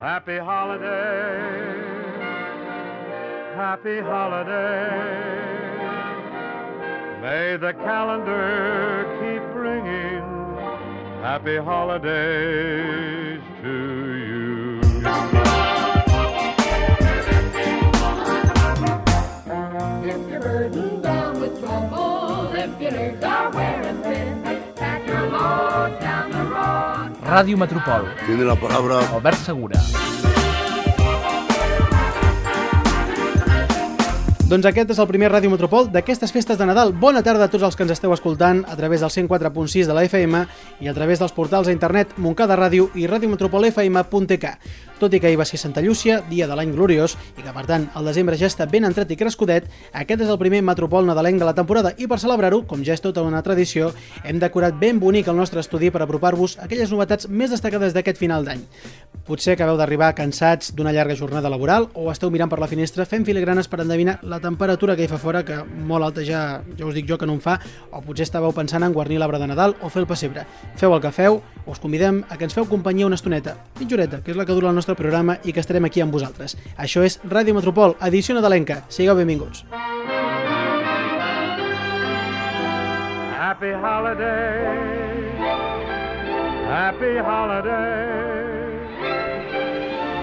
Happy holiday, happy holiday. May the calendar keep bringing happy holidays to you. If you're burdened down with trouble, if your nerves are wearing thin, pack your load down Ràdio Metropol, Tiene la palabra Albert Segura. Doncs aquest és el primer Ràdio Metropol d'aquestes festes de Nadal. Bona tarda a tots els que ens esteu escoltant a través del 104.6 de la FM i a través dels portals a internet Montcada Ràdio i radiopolfm.tk. Tot i que ahir va ser Santa Llúcia, dia de l'any gloriós, i que per tant el desembre ja està ben entret i crescudet, aquest és el primer Metropol nadalenc de la temporada i per celebrar-ho, com ja és tota una tradició, hem decorat ben bonic el nostre estudi per apropar-vos aquelles novetats més destacades d'aquest final d'any. Potser acabeu d'arribar cansats d'una llarga jornada laboral o esteu mirant per la finestra fent filigranes per endevinar la temperatura que hi fa fora, que molt alta ja, ja us dic jo que no en fa, o potser estàveu pensant en guarnir l'arbre de Nadal o fer el pessebre. Feu el que feu, us convidem a que ens feu companyia una estoneta, mitja horeta, que és la que dura el nostre programa i que estarem aquí amb vosaltres. Això és Ràdio Metropol, edició nadalenca. Sigueu benvinguts. Happy holiday, happy holiday.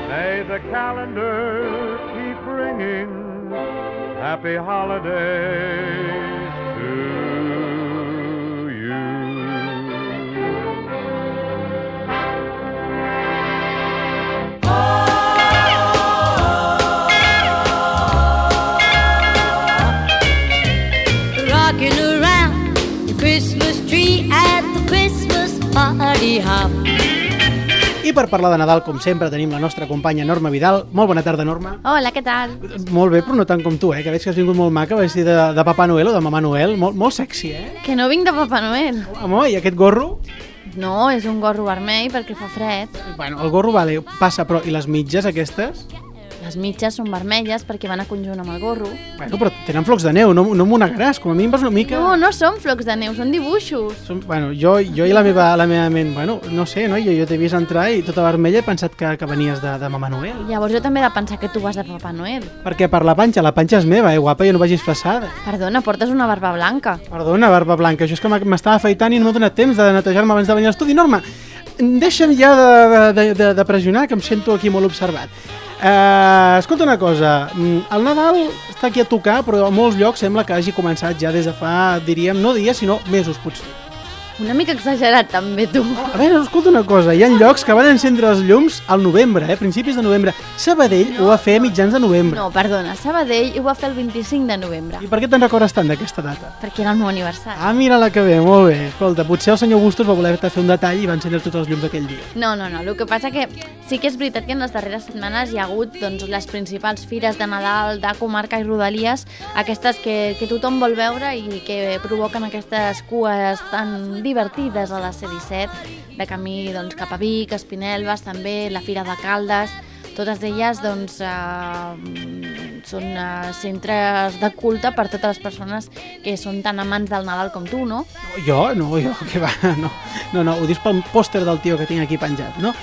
May the calendar keep bringing happy holidays per parlar de Nadal, com sempre, tenim la nostra companya Norma Vidal. Molt bona tarda, Norma. Hola, què tal? Molt bé, però no tant com tu, eh? Que veig que has vingut molt maca, vestit de, de Papa Noel o de Mamà Noel. Molt, molt sexy, eh? Que no vinc de Papa Noel. Home, i aquest gorro? No, és un gorro vermell perquè fa fred. Bueno, el gorro vale, passa, però i les mitges aquestes? Les mitges són vermelles perquè van a conjunt amb el gorro. Bueno, però tenen flocs de neu, no, no m'ho negaràs, com a mínim vas una mica... No, no són flocs de neu, són dibuixos. Som, bueno, jo, jo i la meva, la meva ment, bueno, no sé, no? jo, jo t'he vist entrar i tota vermella he pensat que, que venies de, de Mamà Noel. Llavors jo també he de pensar que tu vas de Papa Noel. Perquè per la panxa, la panxa és meva, eh, guapa, jo no vagis disfressada. Perdona, portes una barba blanca. Perdona, barba blanca, això és que m'estava afaitant i no m'ha donat temps de netejar-me abans de venir a l'estudi. Norma, deixa'm ja de, de, de, de pressionar, que em sento aquí molt observat. Uh, escolta una cosa, mm, el Nadal està aquí a tocar, però a molts llocs sembla que hagi començat ja des de fa, diríem, no dies, sinó mesos, potser. Una mica exagerat també, tu. A veure, escolta una cosa, hi ha llocs que van encendre els llums al novembre, eh, principis de novembre. Sabadell ho va fer a mitjans de novembre. No, perdona, Sabadell ho va fer el 25 de novembre, I per què te'n recordes tant d'aquesta data? perquè era el meu aniversari. Ah, mira la que ve, molt bé. Escolta, potser el senyor Bustos va voler fer un detall i va encendre tots els llums aquell dia. No, no, no, el que passa que sí que és veritat que en les darreres setmanes hi ha hagut doncs, les principals fires de Nadal de comarca i rodalies, aquestes que, que tothom vol veure i que provoquen aquestes cues tan divertides a la C-17, de camí doncs, cap a Vic, Espinelves, també la Fira de Caldes, totes elles doncs, eh, són eh, centres de culte per totes les persones que són tan amants del Nadal com tu, no? Jo? No, jo, que va, no. No, no, ho dius pel pòster del tio que tinc aquí penjat, no?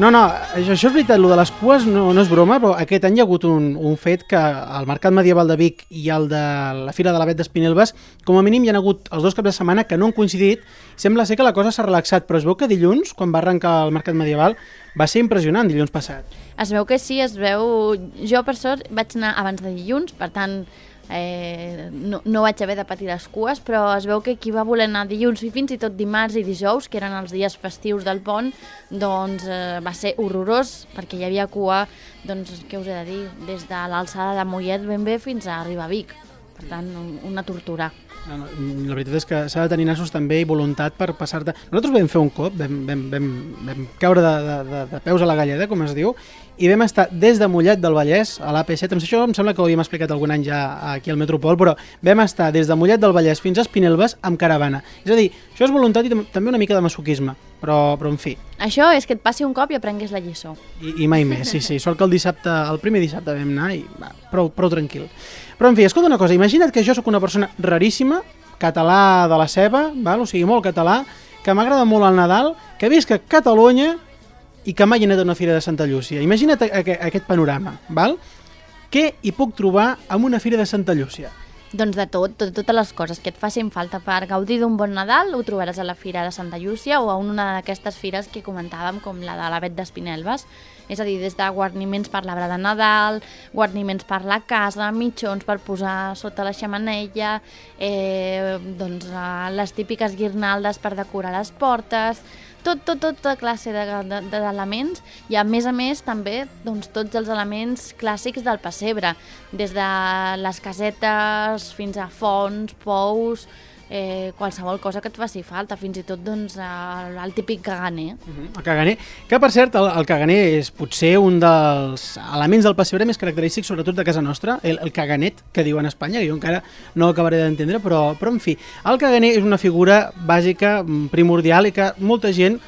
No, no, això, això és veritat, lo de les cues no, no és broma, però aquest any hi ha hagut un, un fet que al Mercat Medieval de Vic i el de la Fira de la Bet d'Espinelves, com a mínim hi ha hagut els dos caps de setmana que no han coincidit, sembla ser que la cosa s'ha relaxat, però es veu que dilluns, quan va arrencar el Mercat Medieval, va ser impressionant dilluns passat. Es veu que sí, es veu... Jo, per sort, vaig anar abans de dilluns, per tant, eh, no, no vaig haver de patir les cues, però es veu que qui va voler anar dilluns i fins i tot dimarts i dijous, que eren els dies festius del pont, doncs eh, va ser horrorós, perquè hi havia cua, doncs, què us he de dir, des de l'alçada de Mollet ben bé fins a arribar a Vic. Per tant, un- una tortura. No, no, la veritat és que s'ha de tenir nassos també i voluntat per passar-te... Nosaltres vam fer un cop, vam, vam, vam, vam caure de, de, de, de peus a la galleda, com es diu, i vam estar des de Mollet del Vallès a l'AP7, em- això em sembla que ho havíem explicat algun any ja aquí al Metropol, però vam estar des de Mollet del Vallès fins a Espinelves amb caravana. És a dir, això és voluntat i tam- també una mica de masoquisme, però, però en fi, Això és que et passi un cop i aprenguis la lliçó. i, i mai més, sí, sí. Sort que el dissabte, el primer dissabte vam anar i va, prou, prou tranquil. Però en fi, escolta una cosa, imagina't que jo sóc una persona raríssima, català de la ceba, val? o sigui, molt català, que m'agrada molt el Nadal, que visc a Catalunya i que mai he anat a una fira de Santa Llúcia. Imagina't aquest panorama, val? Què hi puc trobar en una fira de Santa Llúcia? Doncs de tot, tot, totes les coses que et facin falta per gaudir d'un bon Nadal ho trobaràs a la Fira de Santa Llúcia o a una d'aquestes fires que comentàvem com la de l'Avet d'Espinelves. És a dir, des de guarniments per l'arbre de Nadal, guarniments per la casa, mitjons per posar sota la xamanella, eh, doncs, eh, les típiques guirnaldes per decorar les portes, tot, tot, tota classe de- de- d'elements i a més a més també doncs, tots els elements clàssics del pessebre, des de les casetes fins a fonts, pous, eh, qualsevol cosa que et faci falta, fins i tot doncs, el, el típic caganer. El caganer, que per cert, el, el caganer és potser un dels elements del pessebre més característics, sobretot de casa nostra, el, el caganet, que diuen a Espanya, que jo encara no acabaré d'entendre, però, però en fi, el caganer és una figura bàsica, mm, primordial, i que molta gent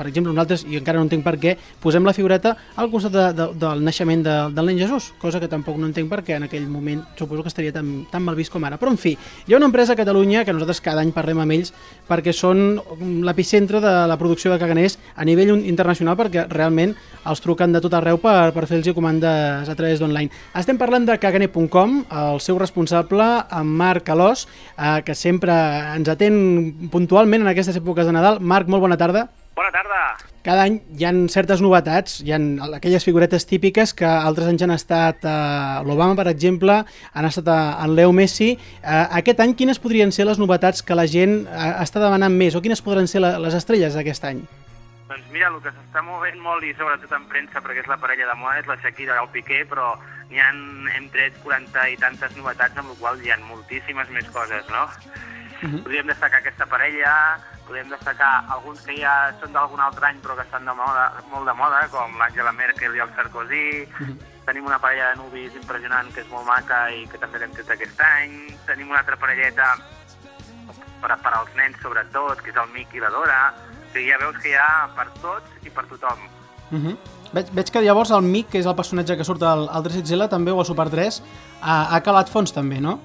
per exemple, nosaltres, i encara no entenc per què, posem la figureta al costat de, de, del naixement de, del nen Jesús, cosa que tampoc no entenc per què en aquell moment suposo que estaria tan, tan mal vist com ara. Però, en fi, hi ha una empresa a Catalunya que nosaltres cada any parlem amb ells perquè són l'epicentre de la producció de caganers a nivell internacional perquè realment els truquen de tot arreu per, per fer-los comandes a través d'online. Estem parlant de caganer.com, el seu responsable, en Marc Alós, eh, que sempre ens atén puntualment en aquestes èpoques de Nadal. Marc, molt bona tarda. Bona tarda. Cada any hi han certes novetats, hi han aquelles figuretes típiques que altres anys han estat eh, l'Obama, per exemple, han estat eh, en Leo Messi. Eh, aquest any, quines podrien ser les novetats que la gent eh, està demanant més o quines podran ser la, les estrelles d'aquest any? Doncs mira, el que s'està movent molt i sobretot en premsa perquè és la parella de moda és la Shakira i el Piqué, però n'hi han, hem tret 40 i tantes novetats, amb la qual hi ha moltíssimes més coses, no? Podríem destacar aquesta parella, podem destacar alguns que ja són d'algun altre any però que estan de moda, molt de moda, com l'Àngela Merkel i el Sarkozy. Tenim una parella de nuvis impressionant que és molt maca i que també l'hem tret aquest any. Tenim una altra parelleta per, per als nens sobretot, que és el Mic i la Dora. O sigui, ja veus que hi ha per tots i per tothom. Uh -huh. veig, veig que llavors el Mick, que és el personatge que surt al, al 3XL, també, o al Super 3, ha, ha calat fons també, no?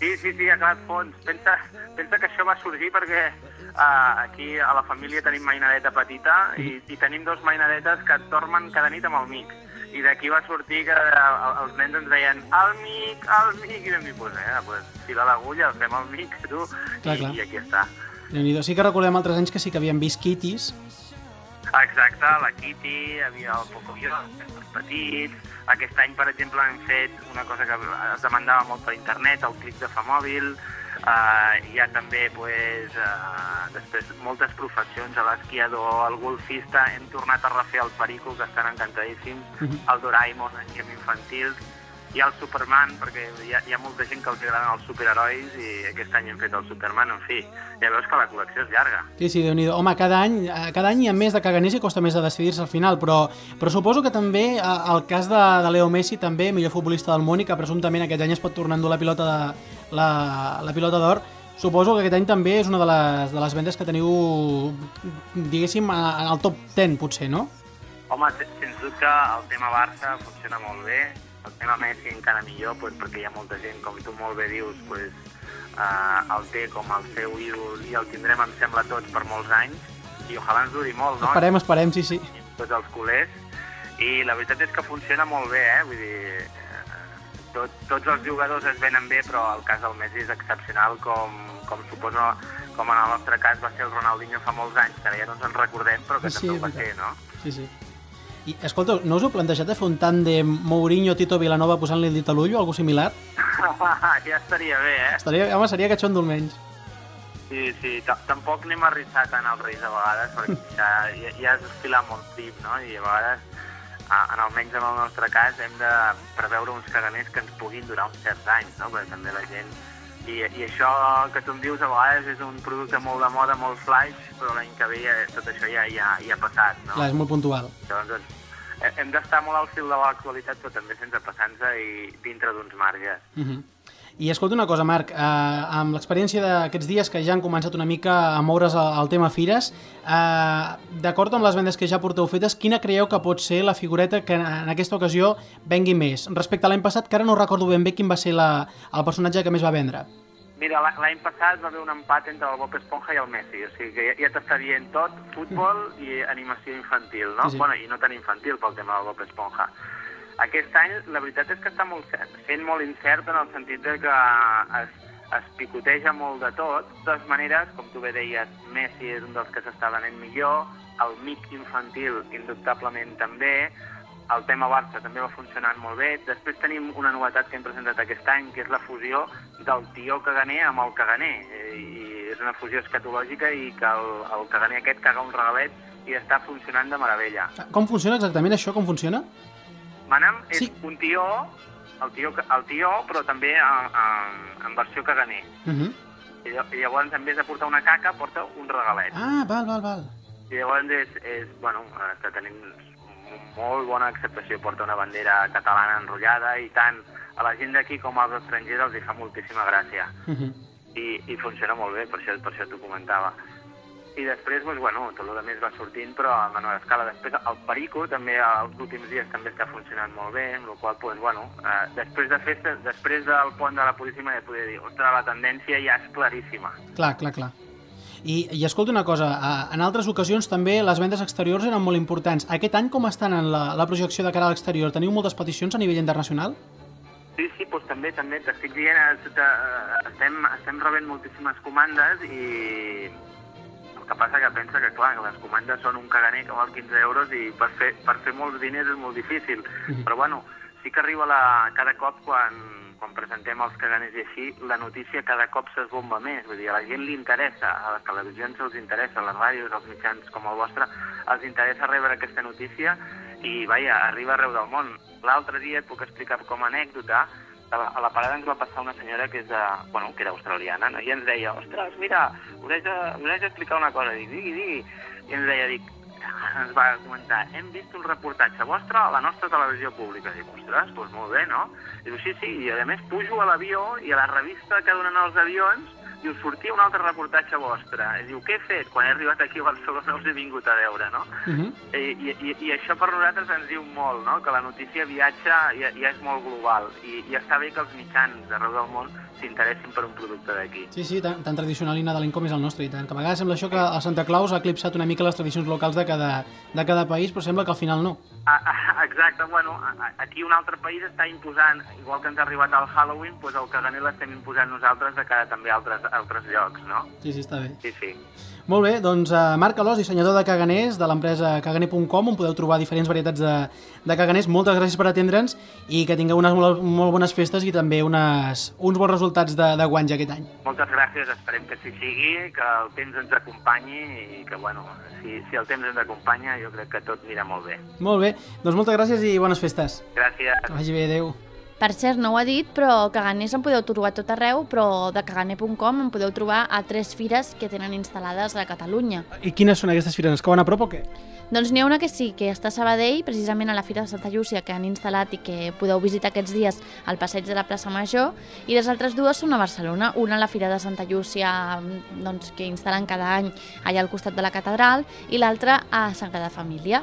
Sí, sí, sí, ha quedat fons. Pensa, pensa que això va sorgir perquè uh, aquí a la família tenim mainadeta petita i, i tenim dos mainadetes que dormen cada nit amb el Mic. I d'aquí va sortir que uh, els nens ens deien el Mic, el Mic, i vam dir, pues, eh, pues, fila l'agulla, fem el Mic, tu, Clar, i, clar. i aquí està. déu Sí que recordem altres anys que sí que havíem vist kitties. Exacte, la Kitty, hi havia el Pocoyo, els petits. Aquest any, per exemple, hem fet una cosa que es demandava molt per internet, el clic de Famòbil. Uh, hi ha també, pues, uh, després, moltes professions, a l'esquiador, el golfista, hem tornat a refer el Perico, que estan encantadíssims, el Doraemon, en gem infantils, i el Superman, perquè hi ha, hi ha molta gent que els agraden els superherois i aquest any hem fet el Superman, en fi, ja veus que la col·lecció és llarga. Sí, sí, déu nhi Home, cada any, eh, cada any hi ha més de caganers i costa més de decidir-se al final, però, però suposo que també el cas de, de Leo Messi, també, millor futbolista del món i que presumptament aquest any es pot tornar a endur la pilota de, la, la pilota d'or, suposo que aquest any també és una de les, de les vendes que teniu, diguéssim, en el top 10, potser, no? Home, se- sens dubte el tema Barça funciona molt bé, el tema Messi encara millor, pues, perquè hi ha molta gent, com tu molt bé dius, pues, uh, el té com el seu ídol i el tindrem, em sembla, tots per molts anys, i ojalà ens duri molt, no? Esperem, esperem, sí, sí. Tots els culers, i la veritat és que funciona molt bé, eh? Vull dir, eh, tot, tots els jugadors es venen bé, però el cas del Messi és excepcional, com, com suposo, com en el nostre cas va ser el Ronaldinho fa molts anys, que ara ja no ens en recordem, però que Sí, també ho va ser, no? Sí, sí. I, escolta, no us heu plantejat de fer un tàndem Mourinho-Tito Vilanova posant-li el dit a l'ull o alguna similar? ja estaria bé, eh? Estaria, home, seria catxondo almenys. Sí, sí, ta- tampoc anem a arriscar tant els Reis a vegades, perquè ja, ja, ja és filar molt prim, no? I a vegades, en almenys en el nostre cas, hem de preveure uns caganers que ens puguin durar uns certs anys, no? Perquè també la gent... I, I això que tu em dius a vegades és un producte molt de moda, molt flash, però l'any que ve ja, tot això ja, ja, ja ha passat, no? Clar, és molt puntual. Llavors, doncs, he- hem d'estar molt al fil de l'actualitat, però també sense passar-nos i dintre d'uns marges. Uh -huh. I escolta una cosa, Marc, eh, amb l'experiència d'aquests dies que ja han començat una mica a moure's al, al tema fires, eh, d'acord amb les vendes que ja porteu fetes, quina creieu que pot ser la figureta que en, en aquesta ocasió vengui més? Respecte a l'any passat, que ara no recordo ben bé quin va ser la, el personatge que més va vendre. Mira, la- l'any passat va haver un empat entre el Bob Esponja i el Messi, o sigui que ja, ja t'està dient tot, futbol i animació infantil, no? Sí, sí. Bueno, i no tan infantil pel tema del Bob Esponja. Aquest any, la veritat és que està molt sent molt incert en el sentit de que es, es picoteja molt de tot. De totes maneres, com tu bé deies, Messi és un dels que s'està venent millor, el mic infantil indubtablement també, el tema Barça també va funcionant molt bé. Després tenim una novetat que hem presentat aquest any, que és la fusió del tió caganer amb el caganer. I és una fusió escatològica i que el, el caganer aquest caga un regalet i està funcionant de meravella. Com funciona exactament això? Com funciona? Manam és Sí. un tió, el tió, el tió però també en, en, en versió caganer. Uh -huh. I, lla- i llavors, en vez de portar una caca, porta un regalet. Ah, val, val, val. I llavors és, és bueno, eh, està tenint m- molt bona acceptació, porta una bandera catalana enrotllada i tant a la gent d'aquí com als estrangers els hi fa moltíssima gràcia. Uh -huh. I, i funciona molt bé, per això, per això t'ho comentava. I després, doncs, bueno, tot el més va sortint, però a menor escala. Després, el Perico també, els últims dies, també està funcionant molt bé, amb la qual cosa, doncs, bueno, eh, després de festes, després del pont de la Puríssima, ja podria dir, ostres, la tendència ja és claríssima. Clar, clar, clar. I, I escolta una cosa, eh, en altres ocasions també les vendes exteriors eren molt importants. Aquest any com estan en la, la projecció de cara a l'exterior? Teniu moltes peticions a nivell internacional? Sí, sí, doncs també, també, t'estic dient, eh, te- estem, estem rebent moltíssimes comandes i que passa que pensa que, clar, que les comandes són un caganer que val 15 euros i per fer, per fer molts diners és molt difícil. Mhm. Però, bueno, sí que arriba la, cada cop quan, quan presentem els caganers i així, la notícia cada cop s'esbomba més. Vull dir, a la gent li interessa, a les televisions els interessa, a les ràdios, als mitjans com el vostre, els interessa rebre aquesta notícia i, vaja, arriba arreu del món. L'altre dia et puc explicar com a anècdota, a la, a la parada ens va passar una senyora que és de, bueno, que era australiana, no? i ens deia, ostres, mira, us haig de- d'explicar una cosa, dic, digui, digui, i ens deia, dic, ens va comentar, hem vist un reportatge vostre a la nostra televisió pública. Dic, ostres, doncs molt bé, no? Diu, sí, sí, i a més pujo a l'avió i a la revista que donen els avions diu, sortia un altre reportatge vostre. I diu, què he fet? Quan he arribat aquí a Barcelona us he vingut a veure, no? Uh -huh. I, i, i, això per nosaltres ens diu molt, no? que la notícia viatja ja, ja és molt global i, i està bé que els mitjans d'arreu del món s'interessin per un producte d'aquí. Sí, sí, tan, tan tradicional i nadalenc com és el nostre, i tant. Que a vegades sembla això que el Santa Claus ha eclipsat una mica les tradicions locals de cada, de cada país, però sembla que al final no. Ah, ah, exacte, bueno, aquí un altre país està imposant, igual que ens ha arribat al Halloween, doncs el caganer l'estem imposant nosaltres de cara també a altres, altres llocs, no? Sí, sí, està bé. Sí, sí. Molt bé, doncs uh, Marc Alós, dissenyador de caganers de l'empresa caganer.com, on podeu trobar diferents varietats de, de caganers. Moltes gràcies per atendre'ns i que tingueu unes molt, molt bones festes i també unes, uns bons resultats de, de guanys aquest any. Moltes gràcies, esperem que així sigui, que el temps ens acompanyi i que, bueno, si, si el temps ens acompanya, jo crec que tot anirà molt bé. Molt bé, doncs moltes gràcies i bones festes. Gràcies. Que vagi bé, adeu. Per cert, no ho ha dit, però caganers en podeu trobar tot arreu, però de caganer.com en podeu trobar a tres fires que tenen instal·lades a Catalunya. I quines són aquestes fires? Es cauen a prop o què? Doncs n'hi ha una que sí, que està a Sabadell, precisament a la Fira de Santa Llúcia, que han instal·lat i que podeu visitar aquests dies al passeig de la plaça Major, i les altres dues són a Barcelona. Una a la Fira de Santa Llúcia, doncs, que instal·len cada any allà al costat de la catedral, i l'altra a Sagrada Família.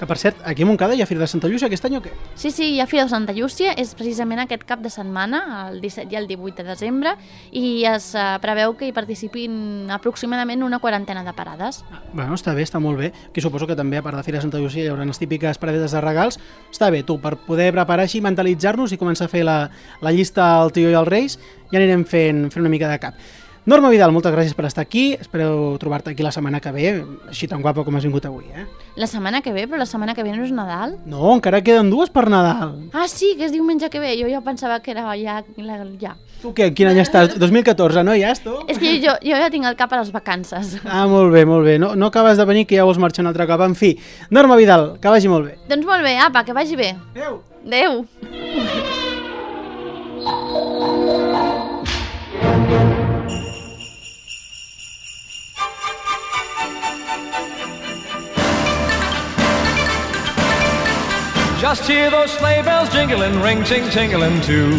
Que per cert, aquí a Montcada hi ha Fira de Santa Llúcia aquest any o què? Sí, sí, hi ha Fira de Santa Llúcia, és precisament aquest cap de setmana, el 17 i el 18 de desembre, i es eh, preveu que hi participin aproximadament una quarantena de parades. Ah, bueno, està bé, està molt bé. Aquí suposo que també, a part de Fira de Santa Llúcia, hi haurà les típiques paradetes de regals. Està bé, tu, per poder preparar així, mentalitzar-nos i començar a fer la, la llista al tio i als reis, ja anirem fent, fent una mica de cap. Norma Vidal, moltes gràcies per estar aquí. Espero trobar-te aquí la setmana que ve, així tan guapa com has vingut avui, eh? La setmana que ve, però la setmana que ve no és Nadal. No, encara queden dues per Nadal. Ah, sí, que és diumenge que ve. Jo ja pensava que era ja... la- ja. Tu què? Quin any estàs? 2014, no? Ja tu? És que jo, jo ja tinc el cap a les vacances. Ah, molt bé, molt bé. No, no acabes de venir que ja vols marxar un altre cop. En fi, Norma Vidal, que vagi molt bé. doncs molt bé, apa, que vagi bé. Adéu. Adéu. Just hear those sleigh bells jingling, ring ting tingling too.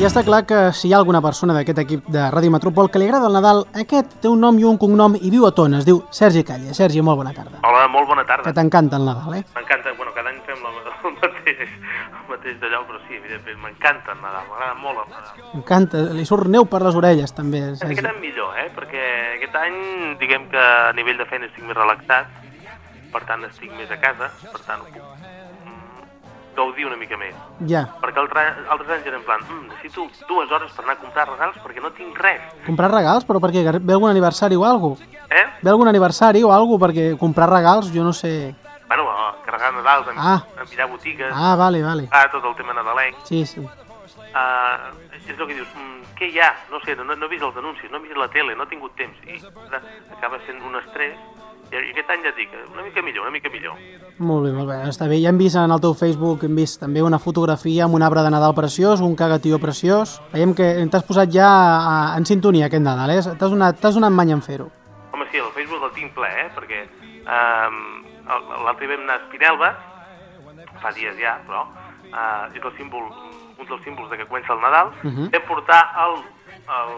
Ja està clar que si hi ha alguna persona d'aquest equip de Ràdio Metropol que li agrada el Nadal, aquest té un nom i un cognom i viu a Tona, es diu Sergi Calle. Sergi, molt bona tarda. Hola, molt bona tarda. Que t'encanta el Nadal, eh? M'encanta, bueno, cada any fem la, el mateix mateix, el mateix d'allò, però sí, evidentment, m'encanta el Nadal, m'agrada molt el Nadal. M'encanta, li surt neu per les orelles també. Aquest Sergi. any millor, eh? Perquè aquest any, diguem que a nivell de feina estic més relaxat, per tant estic més a casa, per tant ho puc gaudir una mica més. Ja, Perquè altre, altres anys eren en plan, mm, necessito dues hores per anar a comprar regals perquè no tinc res. comprar regals, però per què? Que Ve algun aniversari o alguna cosa? Eh? Ve algun aniversari o alguna cosa? Perquè comprar regals, jo no sé... Bueno, a carregar Nadal, a, Ah. mirar botigues, Ah, vale, vale. ah, tot el tema nadalenc. Sí, sí. Uh, és el que dius, mm, què hi ha? No sé, no, no he vist els anuncis, no he vist la tele, no he tingut temps. I acaba sent un estrès. I aquest any ja et dic, una mica millor, una mica millor. Molt bé, molt bé. Està bé. Ja hem vist en el teu Facebook, hem vist també una fotografia amb un arbre de Nadal preciós, un cagatió preciós. Veiem que t'has posat ja en sintonia aquest Nadal, eh? T'has donat, donat many en fer-ho. Home, sí, el Facebook el tinc ple, eh? Perquè um, l'altre vam anar a Espinelves, fa dies ja, però, uh, és el símbol, un dels símbols de que comença el Nadal. Mhm. Vam portar el, el,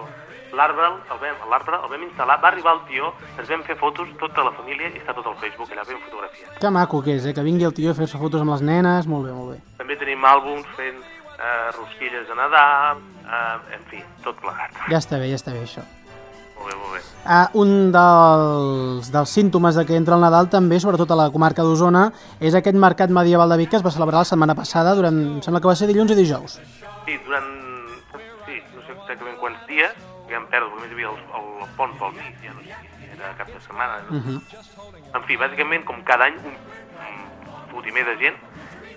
l'arbre, el vam, l'arbre, el vam instal·lar, va arribar el tió, ens vam fer fotos, tota la família, i està tot al Facebook, allà vam fotografies. Que maco que és, eh? Que vingui el tio a fer-se fotos amb les nenes. Molt bé, molt bé. També tenim àlbums fent uh, rosquilles de Nadal, uh, en fi, tot plegat. Ja està bé, ja està bé, això. Molt bé, molt bé. Ah, un dels, dels símptomes de que entra el Nadal també, sobretot a la comarca d'Osona, és aquest mercat medieval de Vic que es va celebrar la setmana passada, durant, em sembla que va ser dilluns i dijous. Sí, durant... Sí, no sé exactament quants dies, perdo, només hi havia el, el, pont pel mig, ja no sé si era cap de setmana. Uh -huh. En fi, bàsicament, com cada any, un, un fotimer de gent,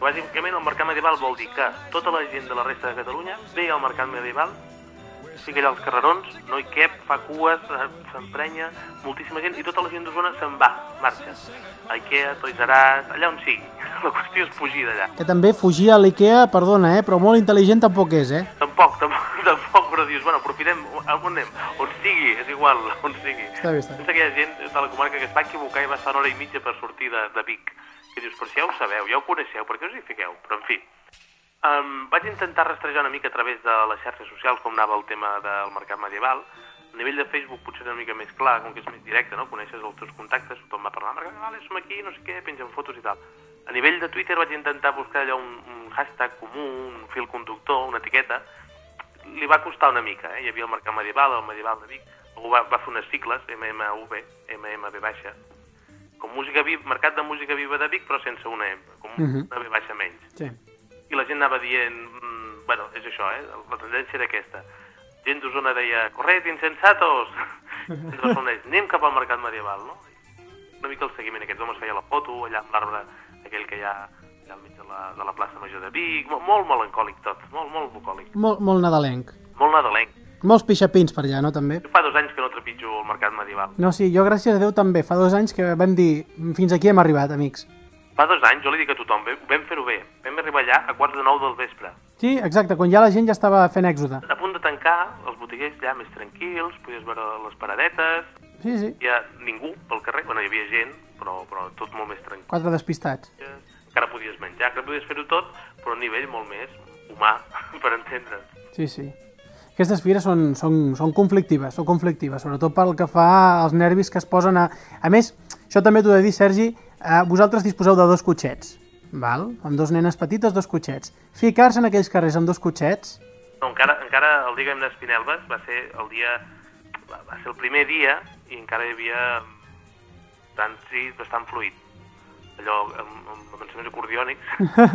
bàsicament el mercat medieval vol dir que tota la gent de la resta de Catalunya ve al mercat medieval, fica allà als carrerons, no hi cap, fa cues, eh, s'emprenya, moltíssima gent, i tota la gent d'Osona se'n va, marxa. A Ikea, Toys R Us, allà on sigui. La qüestió és fugir d'allà. Que també fugir a l'IKEA, perdona, eh? però molt intel·ligent tampoc és, eh? Tampoc, tampoc, dius, bueno, aprofitem, on anem? On sigui, és igual, on sigui. Està bé, està bé. Pensa que hi ha gent de la comarca que es va equivocar i va estar una hora i mitja per sortir de, de Vic. Que dius, però si ja ho sabeu, ja ho coneixeu, per què us hi fiqueu? Però, en fi, um, vaig intentar rastrejar una mica a través de les xarxes socials com anava el tema del mercat medieval. A nivell de Facebook potser és una mica més clar, com que és més directe, no? Coneixes els teus contactes, tothom va parlar, mercat medieval, som aquí, no sé què, pengen fotos i tal. A nivell de Twitter vaig intentar buscar allò un, un hashtag comú, un fil conductor, una etiqueta, li va costar una mica, eh? Hi havia el mercat medieval, el medieval de Vic, algú va, va fer unes sigles, MMV, MMV baixa, com música viva, mercat de música viva de Vic, però sense una M, com Mhm. una V baixa menys. Sí. I la gent anava dient, mm, bueno, és això, eh? La tendència era aquesta. Gent d'Osona deia, corret, insensatos! Gent de Barcelona deia, anem cap al mercat medieval, no? Una mica el seguiment aquest, home es feia la foto, allà amb l'arbre aquell que hi ha al mig de la, de la plaça Major de Vic, molt, molt melancòlic tot, molt, molt bucòlic, Molt, molt nadalenc. molt nadalenc. Molts pixapins per allà, no, també? Jo fa dos anys que no trepitjo el mercat medieval. No, sí, jo gràcies a Déu també. Fa dos anys que vam dir, fins aquí hem arribat, amics. Fa dos anys, jo li dic a tothom, vam, vam fer-ho bé. Vam arribar allà a quarts de nou del vespre. Sí, exacte, quan ja la gent ja estava fent èxode. A punt de tancar, els botiguers ja més tranquils, podies veure les paradetes, Sí, sí, hi ha ningú pel carrer, bueno, hi havia gent, però, però tot molt més tranquil. quatre despistats. Encara podies menjar, encara podies fer-ho tot, però a nivell molt més humà, per entendre's. Sí, sí. Aquestes fires són, són, són conflictives, són conflictives, sobretot pel que fa als nervis que es posen a... A més, això també t'ho he de dir, Sergi, eh, vosaltres disposeu de dos cotxets, val? amb dos nenes petites, dos cotxets. Ficar-se en aquells carrers amb dos cotxets, No, encara, encara el dia que vam anar a Espinelves va ser el dia... Va, va ser el primer dia i encara hi havia trànsit bastant fluid. Allò amb, amb avançaments acordiònics,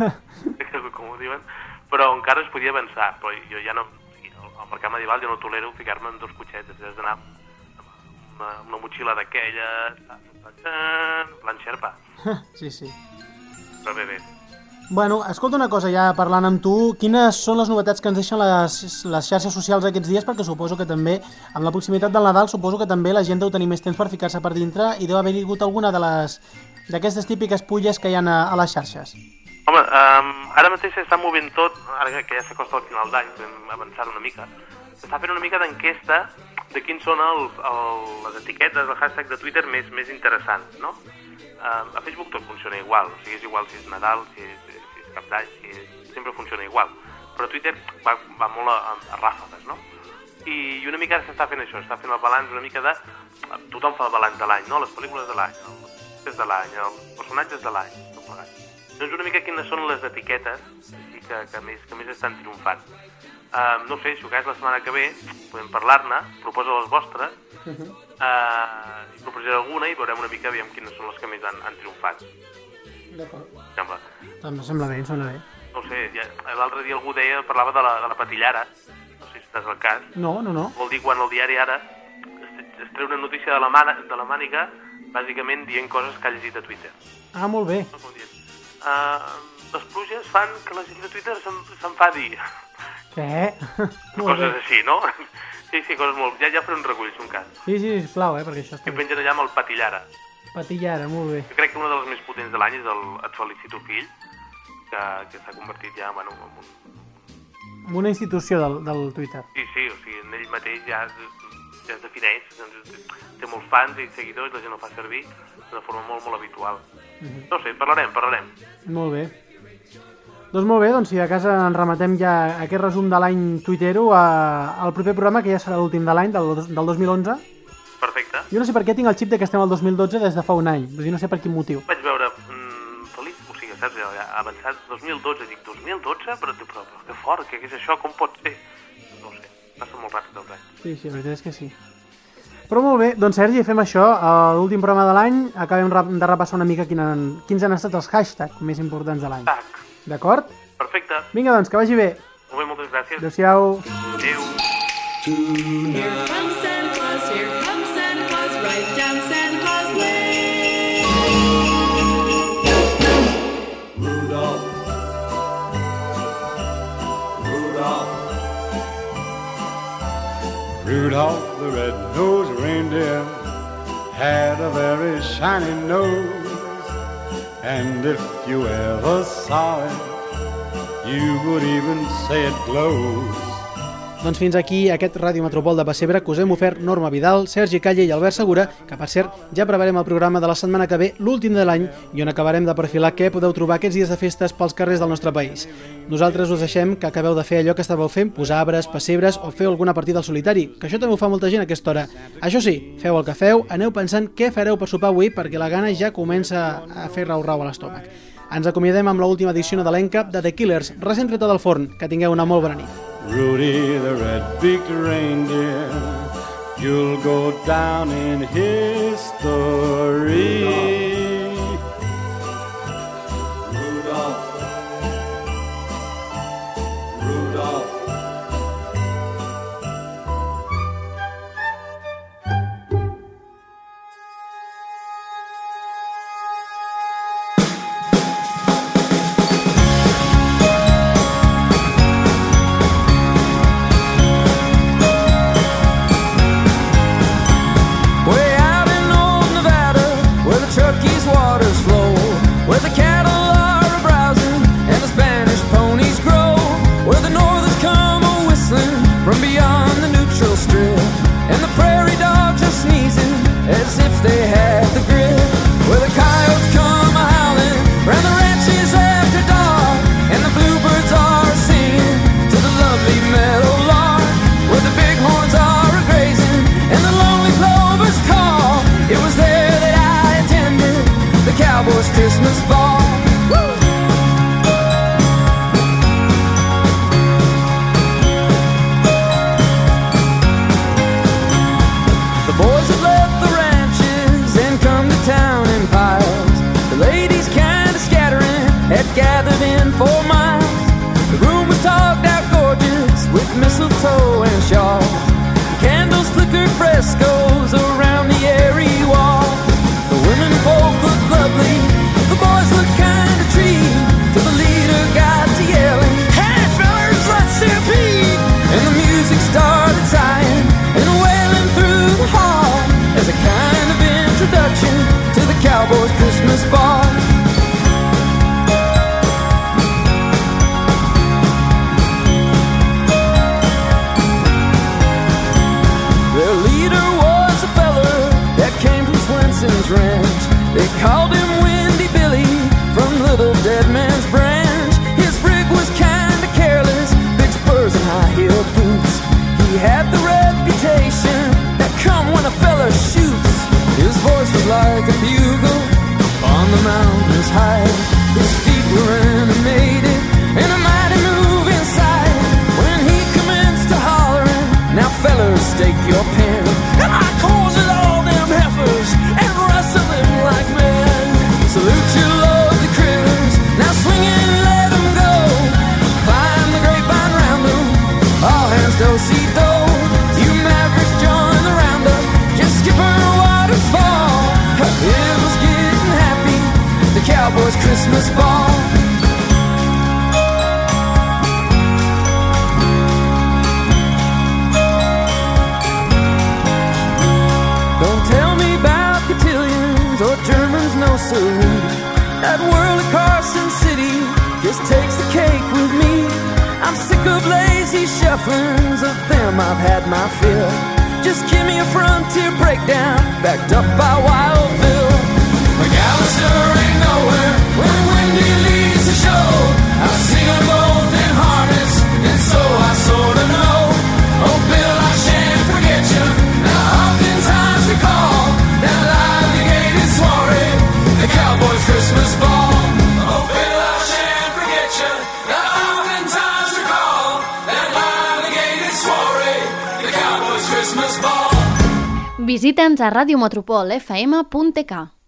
com ho diuen, però encara es podia avançar. Però jo ja no... Al mercat medieval jo no tolero ficar-me en dos cotxets, has d'anar amb una, una motxilla d'aquella, en plan xerpa. sí, sí. Però bé, bé. Bueno, escolta una cosa, ja parlant amb tu, quines són les novetats que ens deixen les, les xarxes socials aquests dies? Perquè suposo que també, amb la proximitat del Nadal, suposo que també la gent deu tenir més temps per ficar-se per dintre i deu haver hagut alguna de les d'aquestes típiques pulles que hi ha a, a les xarxes. Home, um, ara mateix s'està movent tot, ara que- ja s'acosta al final d'any, podem avançar una mica, s'està fent una mica d'enquesta de quins són els, el, les etiquetes, el hashtag de Twitter més, més interessants, no? Uh, a Facebook tot funciona igual, o sigui, és igual si és Nadal, si és, si és Cap d'Any, si és... sempre funciona igual. Però Twitter va, va molt a, a ràfegues, no? I, I una mica s'està fent això, s'està fent el balanç una mica de... Tothom fa el balanç de l'any, no? Les pel·lícules de l'any, els artistes de l'any, els personatges de l'any, tot plegat. Doncs una mica quines són les etiquetes així que, que, més, que més estan triomfant. Uh, no sé, si ho cas la setmana que ve, podem parlar-ne, proposa les vostres, uh, i proposaré alguna i veurem una mica aviam quines són les que més han, han triomfat. D'acord. Sembla. Em sembla bé, em sembla bé. No ho sé, ja, l'altre dia algú deia, parlava de la, de la patillara, no sé si estàs al cas, No, no, no. vol dir quan el diari ara es, es treu una notícia de la, mana, de la màniga bàsicament dient coses que ha llegit a Twitter. Ah, molt bé. Uh, les pluges fan que la gent de Twitter se'n- s'enfadi. Què? Coses així, no? Sí, sí, coses molt... Ja, ja faré un recull, un cas. Sí, sí, sisplau, eh, perquè això està bé. pengen allà amb el patillara. Patillara, molt bé. Jo crec que una de les més potents de l'any és el Et felicito fill, que, que s'ha convertit ja bueno, en un... Amb una institució del, del Twitter. Sí, sí, o sigui, en ell mateix ja, ja es defineix, doncs, té molts fans i seguidors, la gent el fa servir de forma molt, molt habitual. Mhm. No sé, parlarem, parlarem. Molt bé. Doncs molt bé, doncs si a casa ens rematem ja aquest resum de l'any tuitero a, al proper programa, que ja serà l'últim de l'any, del, del 2011. Perfecte. Jo no sé per què tinc el xip de que estem al 2012 des de fa un any. Vull dir, no sé per quin motiu. Vaig veure mm, Felip, o sigui, saps, ja ha avançat 2012, dic, 2012? Però, però, però que fort, que, és això, com pot ser? No sé, passa molt ràpid els anys. Sí, sí, la veritat és que sí. Però molt bé, doncs Sergi, fem això. A l'últim programa de l'any acabem de repassar una mica quin han, quins han estat els hashtags més importants de l'any. Tac, D'acord? perfecte. Vinga, doncs, que vagi bé. Molt bé, moltes gràcies. Adéu-siau. Adéu. Here Rudolph the red-nosed reindeer had a very shiny nose. And if you ever saw it, you would even say it glows. Doncs fins aquí aquest Ràdio Metropol de Passebre que us hem ofert Norma Vidal, Sergi Calle i Albert Segura, que per cert ja preparem el programa de la setmana que ve, l'últim de l'any, i on acabarem de perfilar què podeu trobar aquests dies de festes pels carrers del nostre país. Nosaltres us deixem que acabeu de fer allò que estàveu fent, posar arbres, pessebres o fer alguna partida al solitari, que això també ho fa molta gent a aquesta hora. Això sí, feu el que feu, aneu pensant què fareu per sopar avui perquè la gana ja comença a fer rau-rau a l'estómac. Ens acomiadem amb l'última edició nadalenca de The Killers, recent treta del forn. Que tingueu una molt bona nit. Rudy the red-beaked reindeer, you'll go down in history. Gathered in four miles. The room was togged out gorgeous with mistletoe and shawls. The candles flickered frescoes around the airy wall. The women folk looked lovely, the boys looked kinda tree. Till the leader got to yelling, Hey fellas, let's stampede! And the music started sighing and wailing through the hall as a kind of introduction to the Cowboys Christmas ball. heel boots. He had the reputation that come when a fella shoots. His voice was like a bugle on the mountains high. His misery. That world of Carson City just takes the cake with me. I'm sick of lazy shufflings, of them I've had my fill. Just give me a frontier breakdown, backed up by Wild Bill. McAllister ain't nowhere when Wendy leaves the show. I've seen them Visita'ns a radiometropolfm.k.